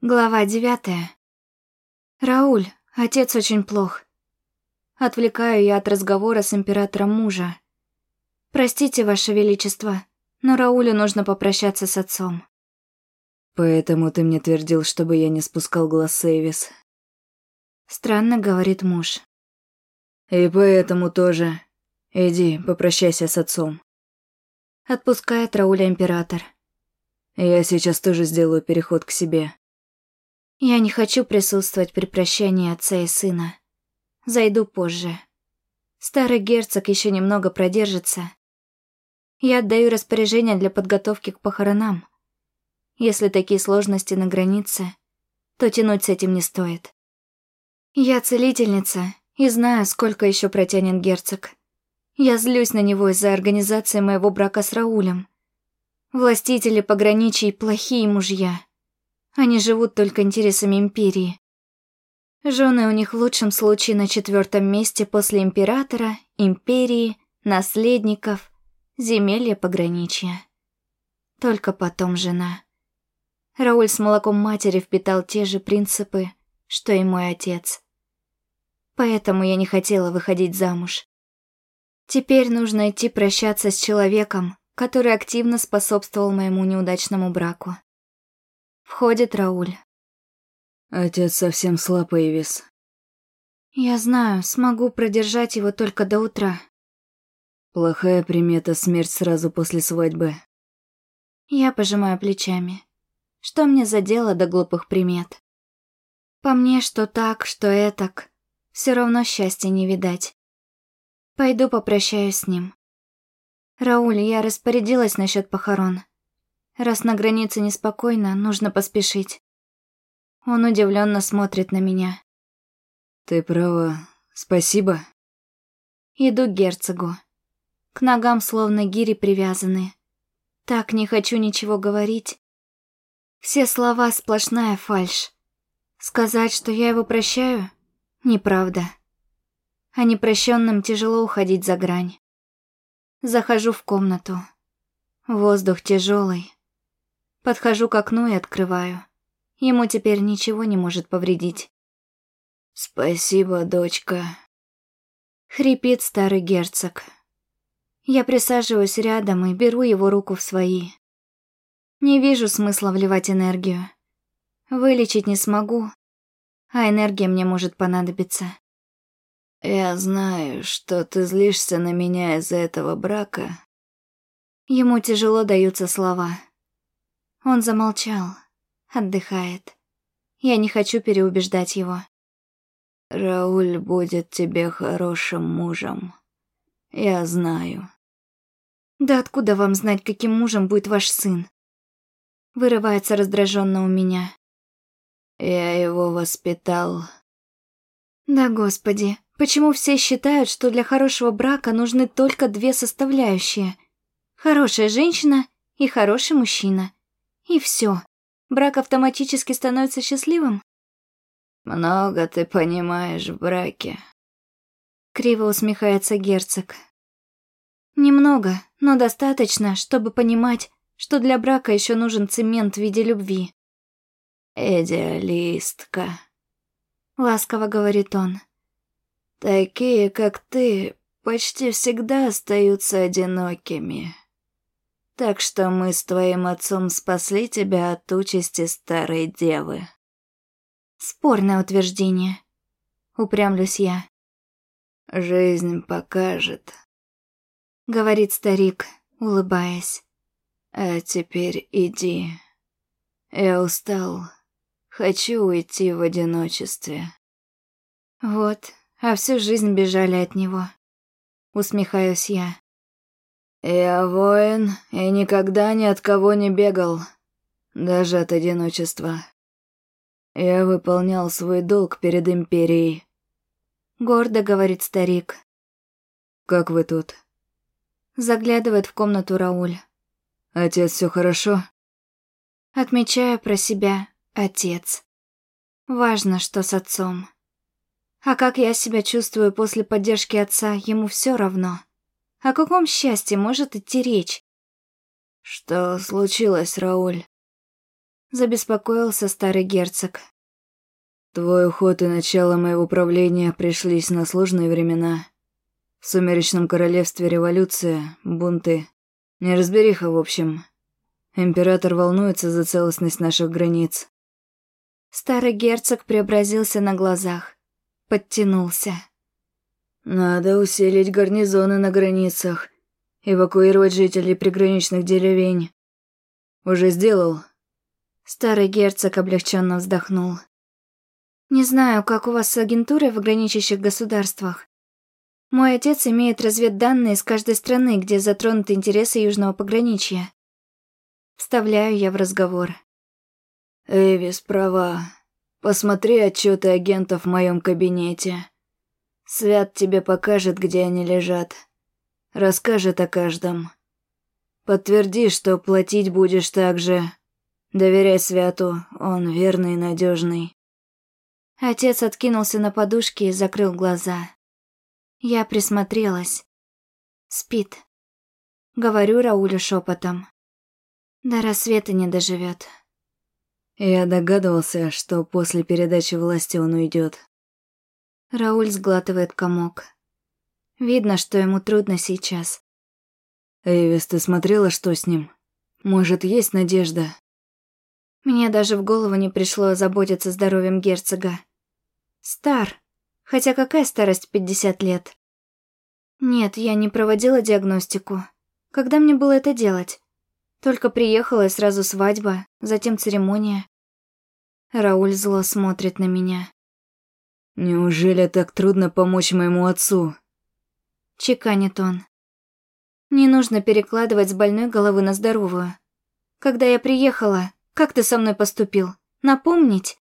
Глава девятая. Рауль, отец очень плох. Отвлекаю я от разговора с императором мужа. Простите, ваше величество, но Раулю нужно попрощаться с отцом. Поэтому ты мне твердил, чтобы я не спускал глаз с Эйвис. Странно, говорит муж. И поэтому тоже. Иди, попрощайся с отцом. Отпускает Рауля император. Я сейчас тоже сделаю переход к себе. Я не хочу присутствовать при прощании отца и сына. Зайду позже. Старый герцог еще немного продержится. Я отдаю распоряжение для подготовки к похоронам. Если такие сложности на границе, то тянуть с этим не стоит. Я целительница и знаю, сколько еще протянет герцог. Я злюсь на него из-за организации моего брака с Раулем. Властители пограничий – плохие мужья. Они живут только интересами империи. Жены у них в лучшем случае на четвертом месте после императора, империи, наследников, земелья пограничья. Только потом жена. Рауль с молоком матери впитал те же принципы, что и мой отец. Поэтому я не хотела выходить замуж. Теперь нужно идти прощаться с человеком, который активно способствовал моему неудачному браку. Входит Рауль. Отец совсем слаб, Эйвис. Я знаю, смогу продержать его только до утра. Плохая примета смерть сразу после свадьбы. Я пожимаю плечами. Что мне за дело до глупых примет? По мне, что так, что этак. Все равно счастья не видать. Пойду попрощаюсь с ним. Рауль, я распорядилась насчет похорон. Раз на границе неспокойно, нужно поспешить. Он удивленно смотрит на меня. Ты права. Спасибо. Иду к герцогу. К ногам словно гири привязаны. Так не хочу ничего говорить. Все слова сплошная фальшь. Сказать, что я его прощаю, неправда. А непрощенным тяжело уходить за грань. Захожу в комнату. Воздух тяжелый. Подхожу к окну и открываю. Ему теперь ничего не может повредить. «Спасибо, дочка», — хрипит старый герцог. Я присаживаюсь рядом и беру его руку в свои. Не вижу смысла вливать энергию. Вылечить не смогу, а энергия мне может понадобиться. «Я знаю, что ты злишься на меня из-за этого брака». Ему тяжело даются слова. Он замолчал, отдыхает. Я не хочу переубеждать его. «Рауль будет тебе хорошим мужем. Я знаю». «Да откуда вам знать, каким мужем будет ваш сын?» Вырывается раздраженно у меня. «Я его воспитал». «Да, господи, почему все считают, что для хорошего брака нужны только две составляющие? Хорошая женщина и хороший мужчина. И все. Брак автоматически становится счастливым? Много ты понимаешь в браке. Криво усмехается герцог. Немного, но достаточно, чтобы понимать, что для брака еще нужен цемент в виде любви. «Идеалистка», — ласково говорит он. «Такие, как ты, почти всегда остаются одинокими. Так что мы с твоим отцом спасли тебя от участи старой девы. Спорное утверждение. Упрямлюсь я. Жизнь покажет. Говорит старик, улыбаясь. А теперь иди. Я устал. Хочу уйти в одиночестве. Вот, а всю жизнь бежали от него. Усмехаюсь я. «Я воин и никогда ни от кого не бегал, даже от одиночества. Я выполнял свой долг перед Империей». Гордо говорит старик. «Как вы тут?» Заглядывает в комнату Рауль. «Отец, все хорошо?» Отмечаю про себя «отец». Важно, что с отцом. А как я себя чувствую после поддержки отца, ему все равно. О каком счастье может идти речь? Что случилось, Рауль? Забеспокоился старый герцог. Твой уход и начало моего правления пришлись на сложные времена. В Сумеречном Королевстве революция, бунты. Неразбериха, в общем. Император волнуется за целостность наших границ. Старый герцог преобразился на глазах. Подтянулся. Надо усилить гарнизоны на границах. Эвакуировать жителей приграничных деревень. Уже сделал. Старый герцог облегченно вздохнул. Не знаю, как у вас с агентурой в ограничивающих государствах, мой отец имеет разведданные с каждой страны, где затронуты интересы южного пограничья. Вставляю я в разговор. Эвис права. Посмотри отчеты агентов в моем кабинете. Свят тебе покажет, где они лежат. Расскажет о каждом. Подтверди, что платить будешь так же. Доверяй Святу, он верный и надежный. Отец откинулся на подушке и закрыл глаза. Я присмотрелась. Спит. Говорю Раулю шепотом. До рассвета не доживет. Я догадывался, что после передачи власти он уйдет. Рауль сглатывает комок. Видно, что ему трудно сейчас. Эйвис, ты смотрела, что с ним? Может, есть надежда? Мне даже в голову не пришло заботиться здоровьем герцога. Стар, Хотя какая старость 50 лет? Нет, я не проводила диагностику. Когда мне было это делать? Только приехала и сразу свадьба, затем церемония. Рауль зло смотрит на меня. «Неужели так трудно помочь моему отцу?» Чеканит он. «Не нужно перекладывать с больной головы на здоровую. Когда я приехала, как ты со мной поступил? Напомнить?»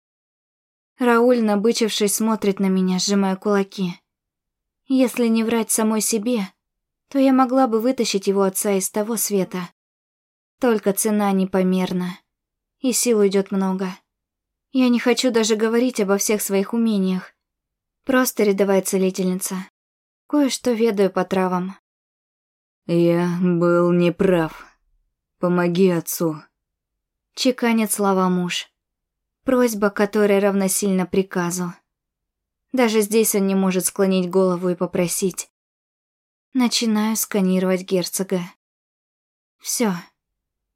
Рауль, набычившись, смотрит на меня, сжимая кулаки. Если не врать самой себе, то я могла бы вытащить его отца из того света. Только цена непомерна, и сил уйдет много. Я не хочу даже говорить обо всех своих умениях. Просто рядовая целительница. Кое-что ведаю по травам. Я был неправ. Помоги отцу. Чеканит слова муж. Просьба, которая равносильна приказу. Даже здесь он не может склонить голову и попросить. Начинаю сканировать герцога. Все.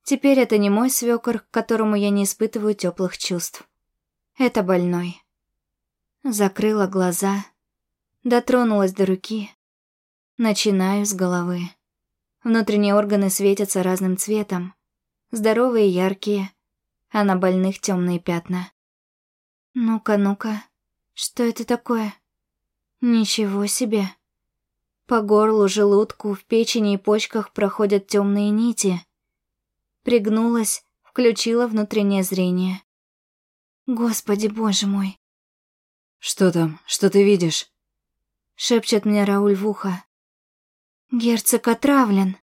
Теперь это не мой свёкор, к которому я не испытываю теплых чувств. Это больной. Закрыла глаза, дотронулась до руки. Начинаю с головы. Внутренние органы светятся разным цветом. Здоровые яркие, а на больных темные пятна. Ну-ка, ну-ка, что это такое? Ничего себе. По горлу, желудку, в печени и почках проходят темные нити. Пригнулась, включила внутреннее зрение. Господи, боже мой. Что там? Что ты видишь? Шепчет мне Рауль в ухо. Герцог отравлен.